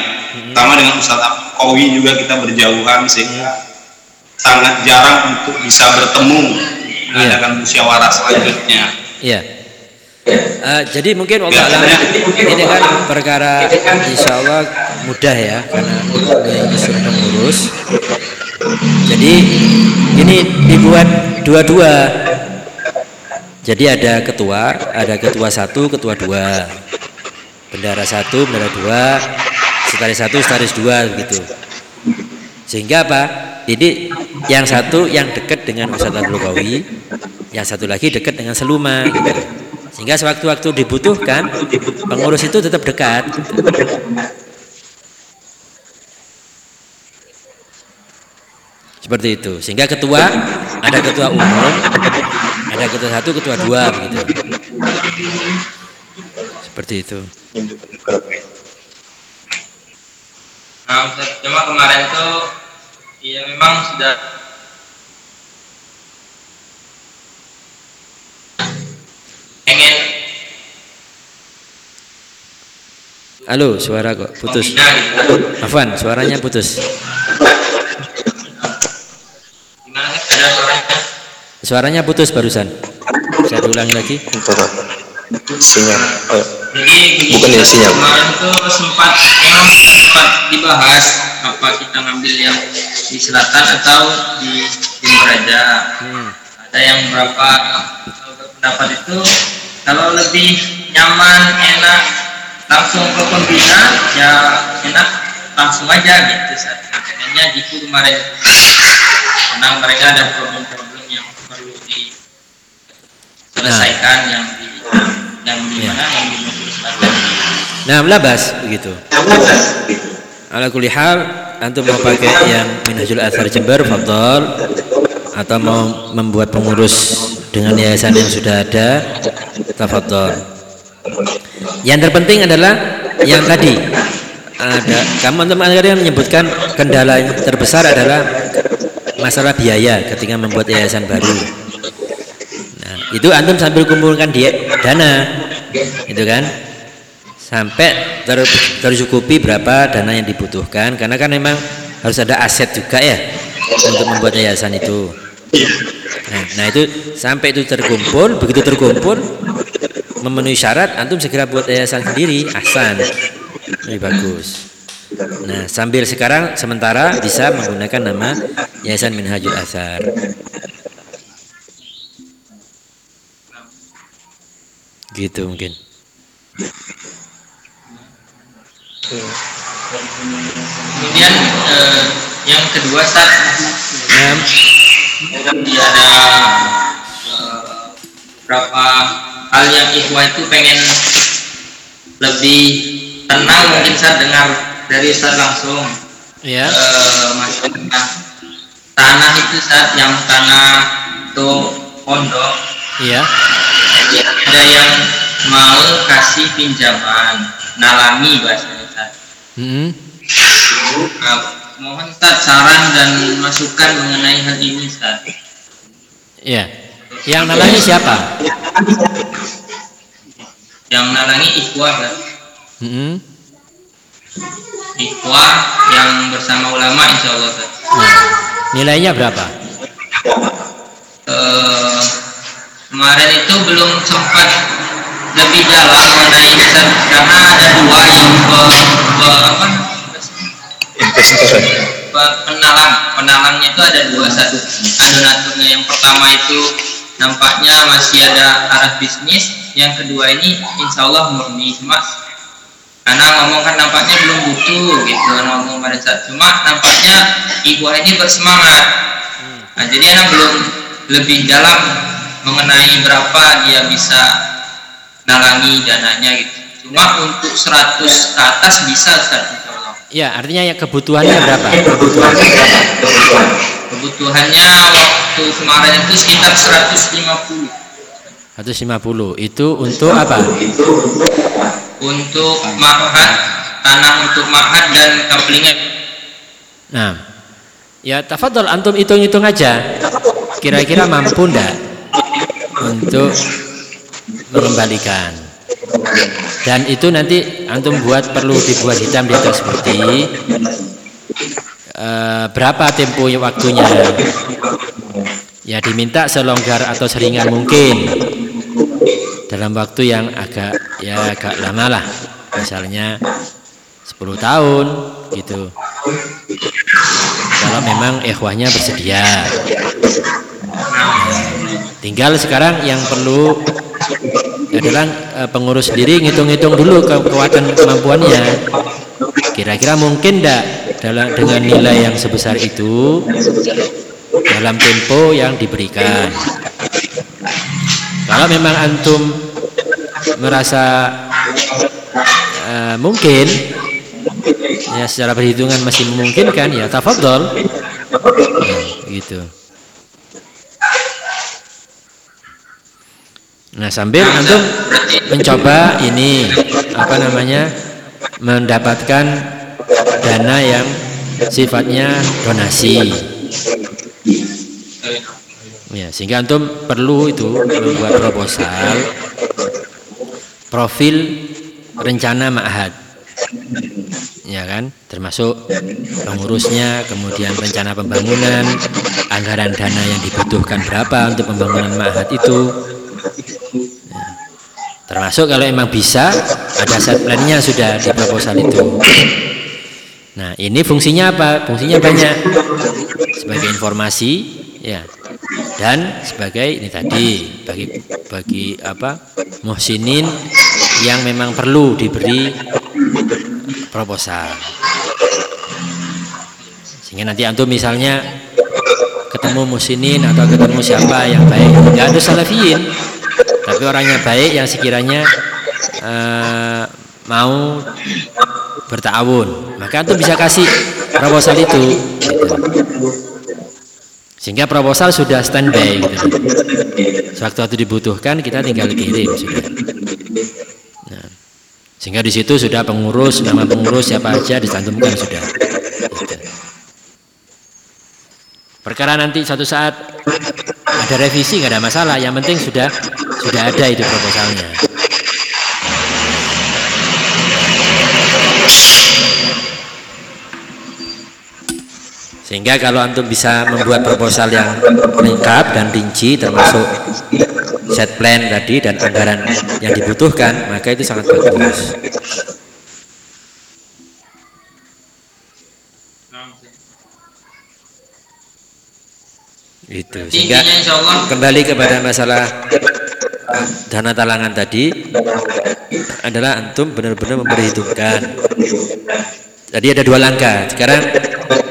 E: Pertama dengan Ustaz Abdul Qawi juga kita berjauhan sehingga sangat jarang untuk bisa bertemu mengadakan musyawarah selanjutnya.
B: iya. Eh, jadi mungkin Allah alam, ini kan perkara insya Allah mudah ya karena menyusun pengurus. Jadi ini dibuat dua-dua. Jadi ada ketua, ada ketua satu, ketua dua, bendara satu, bendara dua, sekretaris satu, sekretaris dua gitu. Sehingga apa? Jadi yang satu yang dekat dengan Ustadz Abdul Qawi, yang satu lagi dekat dengan Seluma gitu. Sehingga sewaktu-waktu dibutuhkan pengurus itu tetap dekat. Seperti itu. Sehingga ketua ada ketua umum, ada ketua satu, ketua dua begitu. Seperti itu.
C: Nah, Ustaz, cuma kemarin tuh ya memang sudah pengen
B: Halo, suara kok putus.
C: gitu.
B: Afwan, suaranya putus.
C: Gimana Ustaz? ada suaranya?
B: Suaranya putus barusan. Saya ulangi lagi.
A: Sinyal.
C: Jadi begini,
A: Bukan ya, sinyal.
C: kemarin tuh sempat memang sempat dibahas apa kita ngambil yang di selatan atau di timur aja.
B: Hmm.
C: Ada yang berapa berpendapat itu kalau lebih nyaman enak langsung ke pembina ya enak langsung aja gitu Ustaz. Makanya gitu kemarin karena mereka ada problem-problem diselesaikan yang di yang di
B: Ya.
C: mana yang di.
B: Nah, labas begitu. Ala kulli hal, antum mau pakai yang Minhajul Athar Jember, fadhol atau mau membuat pengurus dengan yayasan yang sudah ada, tafadhol. Yang terpenting adalah yang tadi ada kamu teman yang menyebutkan kendala yang terbesar adalah masalah biaya ketika membuat yayasan baru. Itu antum sambil kumpulkan dia dana, itu kan? Sampai ter, tercukupi berapa dana yang dibutuhkan, karena kan memang harus ada aset juga ya untuk membuat yayasan itu. Nah, nah itu sampai itu terkumpul, begitu terkumpul memenuhi syarat, antum segera buat yayasan sendiri, ahsan, lebih bagus. Nah, sambil sekarang sementara bisa menggunakan nama Yayasan Minhajul Athar. Gitu mungkin.
C: Kemudian eh, yang kedua Ustaz,
B: Nah,
C: Jadi ada eh, berapa hal yang ikhwah itu pengen lebih tenang mungkin saya dengar dari Ustaz langsung
B: ya.
C: eh, masalah tanah itu saat yang tanah itu pondok
B: Iya.
C: Ada yang mau kasih pinjaman nalangi bahasanya Ustaz.
B: Mm-mm.
C: Nah, mohon Ustaz saran dan masukan mengenai hal ini Ustaz.
B: Iya. Yang namanya siapa?
C: Yang nalangi ikhwah Ustaz.
B: Mm-mm.
C: ikhwah yang bersama ulama insya Allah Ustaz.
B: Nah, nilainya berapa?
C: Eh, kemarin itu belum sempat lebih dalam mengenai Ustaz karena ada dua yang pe, pe- apa, pe- penalang. Penalangnya itu ada dua satu adonaturnya yang pertama itu nampaknya masih ada arah bisnis yang kedua ini insya Allah murni cuma karena ngomong kan nampaknya belum butuh gitu ngomong pada saat cuma nampaknya ibu ini bersemangat. Nah jadi anak belum lebih dalam mengenai berapa dia bisa nalangi dananya gitu cuma untuk 100 ke atas bisa Ustaz
B: Ya, artinya ya kebutuhannya berapa? Kebutuhan.
C: kebutuhannya waktu kemarin itu sekitar 150
B: 150 itu untuk apa?
C: untuk ma'had tanah untuk ma'had dan kaplingan
B: Nah, ya tafadhol antum hitung-hitung aja. Kira-kira mampu ndak untuk mengembalikan? Dan itu nanti antum buat perlu dibuat hitam di atas putih. Eh, berapa tempo waktunya? Ya diminta selonggar atau seringan mungkin dalam waktu yang agak ya agak lama lah. Misalnya 10 tahun gitu kalau memang ikhwahnya bersedia Nah, tinggal sekarang yang perlu adalah eh, pengurus sendiri ngitung-ngitung dulu ke kekuatan kemampuannya. Kira-kira mungkin enggak dalam dengan nilai yang sebesar itu dalam tempo yang diberikan. Kalau memang antum merasa eh, mungkin ya secara perhitungan masih memungkinkan ya tafadhol. Ya, gitu nah sambil antum mencoba ini apa namanya mendapatkan dana yang sifatnya donasi. Ya sehingga antum perlu itu membuat proposal profil rencana ma'had. Ya kan? Termasuk pengurusnya kemudian rencana pembangunan anggaran dana yang dibutuhkan berapa untuk pembangunan ma'had itu Ya. termasuk kalau emang bisa ada set plan-nya sudah di proposal itu. Nah ini fungsinya apa? Fungsinya banyak. Sebagai informasi ya. Dan sebagai ini tadi bagi bagi apa muhsinin yang memang perlu diberi proposal. Sehingga nanti antum misalnya ketemu musinin atau ketemu siapa yang baik. Nggak harus salafiyin tapi orangnya baik yang sekiranya eh, mau bertawun maka antum bisa kasih proposal itu gitu. sehingga proposal sudah standby gitu. sewaktu-waktu dibutuhkan kita tinggal kirim sudah Nah, sehingga di situ sudah pengurus nama pengurus siapa aja dicantumkan sudah Gitu. perkara nanti suatu saat ada revisi nggak ada masalah. Yang penting sudah sudah ada itu proposalnya. Sehingga kalau antum bisa membuat proposal yang lengkap dan rinci termasuk set plan tadi dan anggaran yang dibutuhkan maka itu sangat bagus itu. Sehingga kembali kepada masalah dana talangan tadi adalah antum benar-benar memperhitungkan. Tadi ada dua langkah. Sekarang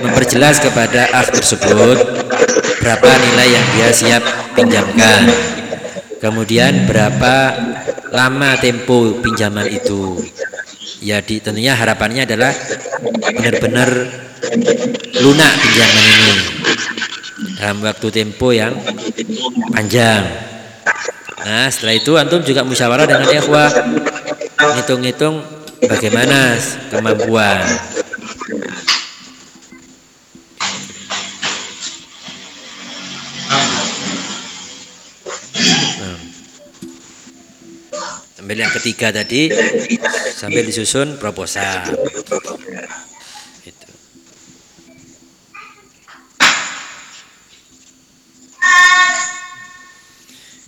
B: memperjelas kepada ah tersebut berapa nilai yang dia siap pinjamkan. Kemudian berapa lama tempo pinjaman itu. Ya di, tentunya harapannya adalah benar-benar lunak pinjaman ini dalam waktu tempo yang panjang. Nah, setelah itu antum juga musyawarah dengan ikhwah, ngitung-ngitung bagaimana kemampuan. Nah. Sambil yang ketiga tadi sambil disusun proposal.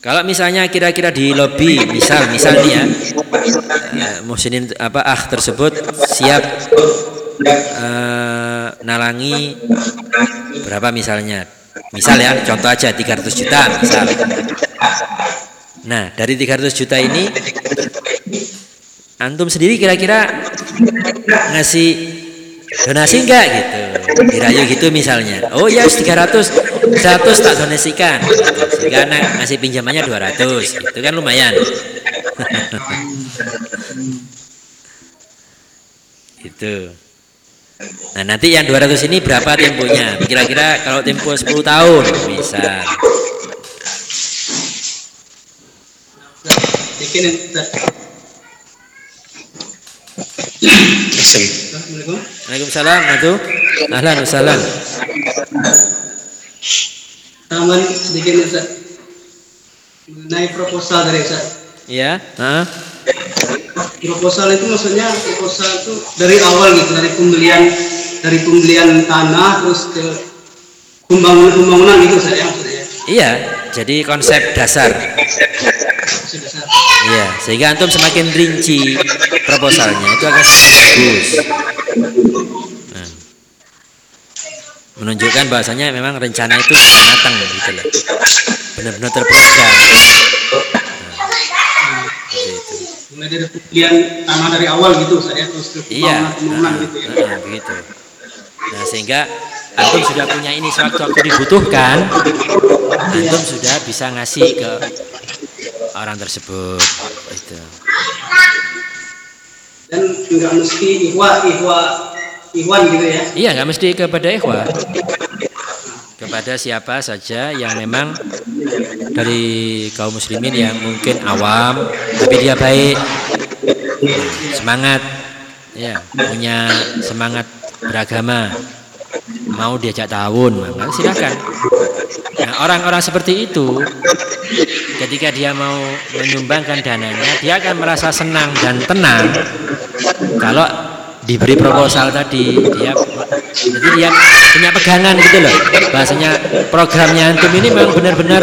B: Kalau misalnya kira-kira di lobi, misal misal nih muhsinin apa ah tersebut siap eh, nalangi berapa misalnya? Misal ya, contoh aja 300 juta misal. Nah, dari 300 juta ini antum sendiri kira-kira ngasih donasi enggak? Gitu. Dirayu gitu misalnya. Oh ya 300 100 tak donasikan. Sehingga anak ngasih pinjamannya 200 itu kan lumayan. Itu. Nah nanti yang 200 ini berapa temponya? Kira-kira kalau tempo 10 tahun bisa.
D: Bikin Ustaz. Assalamualaikum.
B: Waalaikumsalam Ahlan wassalam
D: Tambahan sedikit nih, Ustaz. Mengenai proposal dari Ustaz.
B: ya Hah?
D: Proposal itu maksudnya proposal itu dari awal gitu, dari pembelian dari pembelian tanah terus ke pembangunan pembangunan gitu Ustaz ya maksudnya.
B: iya jadi konsep dasar. Iya, sehingga antum semakin rinci proposalnya itu akan semakin bagus. Nah, menunjukkan bahwasanya memang rencana itu sudah matang gitu loh. Benar-benar terprogram. Nah, itu.
D: Mulai dari pembelian tanah dari awal gitu Ustaz ya terus ke
B: Iya, nah,
D: gitu ya.
B: nah, begitu. Nah, sehingga antum sudah punya ini sewaktu-waktu dibutuhkan, antum sudah bisa ngasih ke orang tersebut. Itu.
D: Dan nggak mesti ihwa ihwa ihwan gitu ya.
B: Iya, nggak mesti kepada ikhwah. Kepada siapa saja yang memang dari kaum muslimin yang mungkin awam tapi dia baik, semangat, ya punya semangat beragama, mau diajak tahun, maka silakan. Nah, orang-orang seperti itu ketika dia mau menyumbangkan dananya, dia akan merasa senang dan tenang. Kalau diberi proposal tadi dia jadi dia punya pegangan gitu loh. Bahasanya programnya antum ini memang benar-benar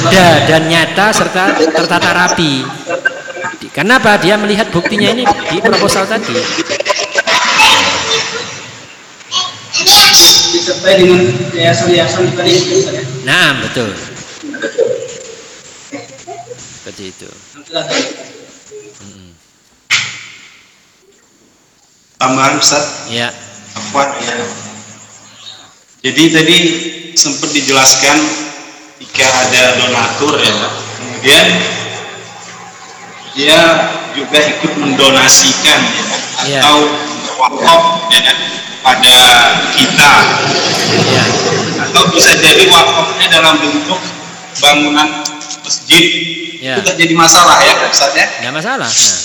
B: ada dan nyata serta tertata rapi. Kenapa dia melihat buktinya ini di proposal tadi
D: Disertai dengan yayasan-yayasan tadi Ustaz ya.
B: nah betul. Seperti itu.
E: Tambahan Ustaz?
B: Ya.
E: Afwan ya. Jadi tadi sempat dijelaskan jika ada donatur ya, kemudian dia juga ikut mendonasikan ya,
B: Iya.
E: atau wakaf ya, pada kita
B: ya
E: atau bisa jadi wakafnya dalam bentuk bangunan masjid
B: Ya.
E: itu jadi masalah ya Ustaz ya.
B: nggak masalah nah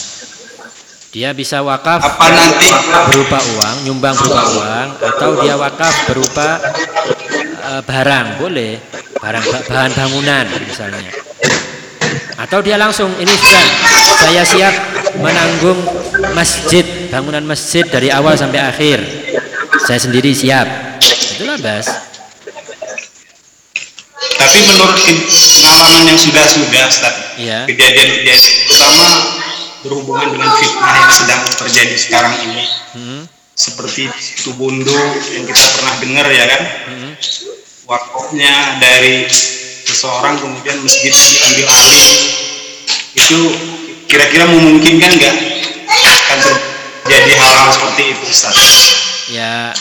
B: dia bisa wakaf
E: Apa nanti
B: berupa uang, nyumbang berupa uang, atau dia wakaf berupa eh, barang, boleh, barang ba- bahan bangunan misalnya. Atau dia langsung ini sudah saya siap menanggung masjid, bangunan masjid dari awal sampai akhir. Saya sendiri siap. Itulah bas.
E: Tapi menurut pengalaman yang sudah-sudah, Ustaz,
B: Iya.
E: kejadian-kejadian terutama berhubungan dengan fitnah yang sedang terjadi sekarang ini,
B: Hmm,
E: seperti Tubundo yang kita pernah dengar ya kan,
B: hmm.
E: wakafnya dari seseorang kemudian masjid diambil alih, itu kira-kira memungkinkan nggak akan terjadi hal-hal seperti itu, Ustaz?
B: Ya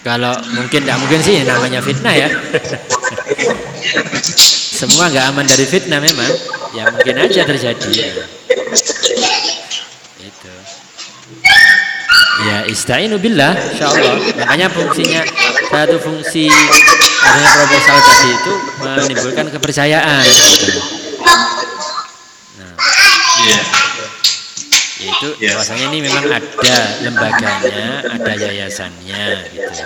B: kalau mungkin tidak mungkin sih namanya fitnah ya. Semua nggak aman dari fitnah memang. Ya mungkin aja terjadi. Itu. Ya istainu billah insyaallah. Makanya fungsinya satu fungsi adanya proposal tadi itu menimbulkan kepercayaan. Nah,
E: Iya.
B: Yaitu
E: Yes.
B: bahwasanya ini memang ada lembaganya, ada yayasannya gitu.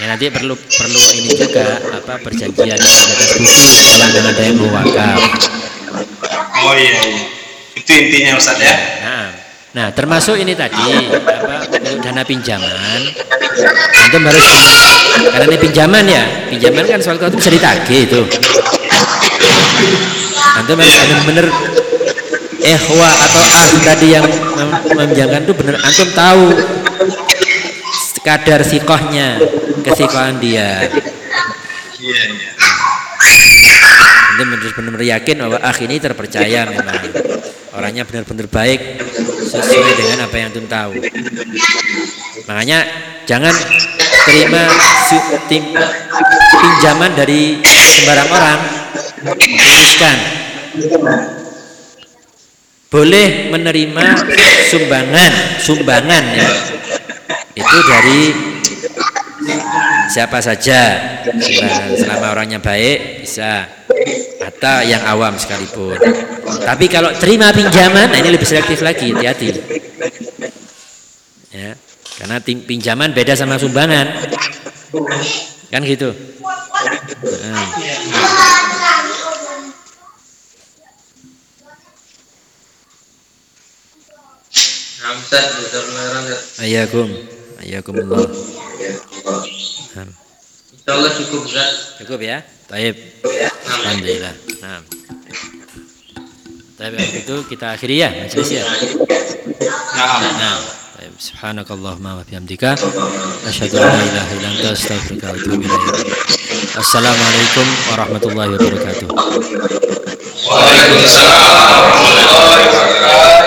B: Ya nanti perlu perlu ini juga apa perjanjian di atas buku kalau memang ada yang mau wakaf.
E: Oh iya, iya. itu intinya Ustaz ya.
B: Nah, Nah, termasuk ini tadi apa untuk dana pinjaman. Antum harus karena ini pinjaman ya, pinjaman kan sewaktu-waktu bisa ditagih itu. Antum harus benar-benar ehwa atau ah tadi yang meminjamkan itu benar. Antum tahu kadar sikohnya kesikohan dia.
E: Iya, iya.
B: benar-benar yakin bahwa ah ini terpercaya memang. Orangnya benar-benar baik sesuai dengan apa yang antum tahu. Makanya jangan terima pinjaman dari sembarang orang tuliskan boleh menerima sumbangan sumbangan ya. Itu dari siapa saja. Selama orangnya baik bisa. Atau yang awam sekalipun. Tapi kalau terima pinjaman nah ini lebih selektif lagi hati-hati. Ya karena pinjaman beda sama sumbangan. Kan gitu.
C: Jazakallah Ustaz.
B: Ayakum, ayakumullah.
C: Insyaallah cukup Ustaz.
B: Cukup ya? Taib. Alhamdulillah. Nah. Taib itu kita akhiri ya majelis ya.
E: Nah,
B: Nah. Taib. Subhanakallahumma wa bihamdika asyhadu an la ilaha illa anta astaghfiruka wa atubu ilaik. Assalamualaikum warahmatullahi wabarakatuh.
A: Waalaikumsalam warahmatullahi wabarakatuh.